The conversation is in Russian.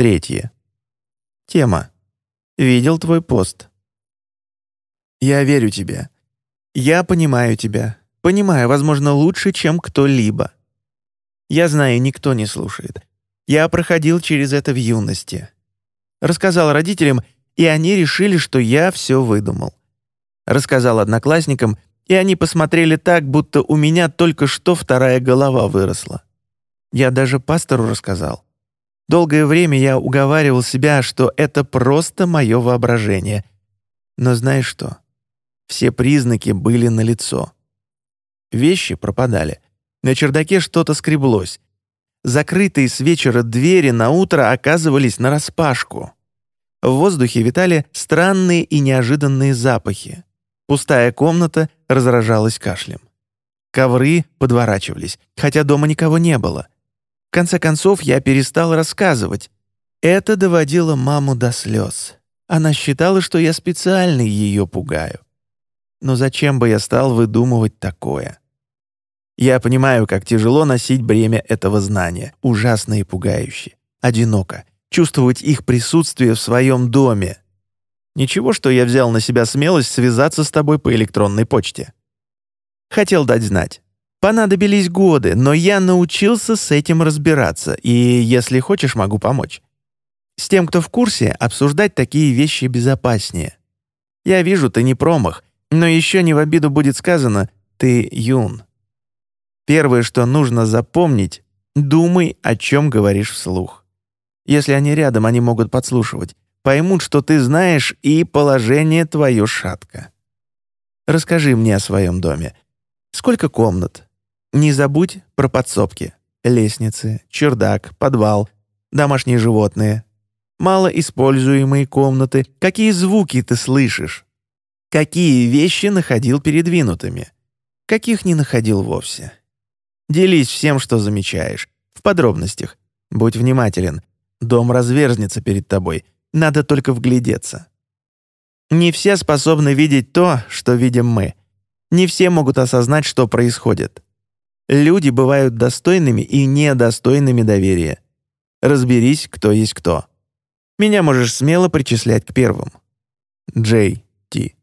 Третье. Тема. Видел твой пост. Я верю тебе. Я понимаю тебя. Понимаю, возможно, лучше, чем кто-либо. Я знаю, никто не слушает. Я проходил через это в юности. Рассказал родителям, и они решили, что я все выдумал. Рассказал одноклассникам, и они посмотрели так, будто у меня только что вторая голова выросла. Я даже пастору рассказал. Долгое время я уговаривал себя, что это просто мое воображение. Но знаешь что? Все признаки были налицо. Вещи пропадали. На чердаке что-то скреблось. Закрытые с вечера двери на утро оказывались нараспашку. В воздухе витали странные и неожиданные запахи. Пустая комната разражалась кашлем. Ковры подворачивались, хотя дома никого не было. В конце концов, я перестал рассказывать. Это доводило маму до слез. Она считала, что я специально ее пугаю. Но зачем бы я стал выдумывать такое? Я понимаю, как тяжело носить бремя этого знания, ужасно и пугающе, одиноко, чувствовать их присутствие в своем доме. Ничего, что я взял на себя смелость связаться с тобой по электронной почте. Хотел дать знать. Понадобились годы, но я научился с этим разбираться, и, если хочешь, могу помочь. С тем, кто в курсе, обсуждать такие вещи безопаснее. Я вижу, ты не промах, но еще не в обиду будет сказано «ты юн». Первое, что нужно запомнить, думай, о чем говоришь вслух. Если они рядом, они могут подслушивать, поймут, что ты знаешь, и положение твое шатко. Расскажи мне о своем доме. Сколько комнат? Не забудь про подсобки, лестницы, чердак, подвал, домашние животные, малоиспользуемые комнаты. Какие звуки ты слышишь? Какие вещи находил передвинутыми? Каких не находил вовсе? Делись всем, что замечаешь. В подробностях. Будь внимателен. Дом разверзнется перед тобой. Надо только вглядеться. Не все способны видеть то, что видим мы. Не все могут осознать, что происходит. Люди бывают достойными и недостойными доверия. Разберись, кто есть кто. Меня можешь смело причислять к первым. Джей Ти.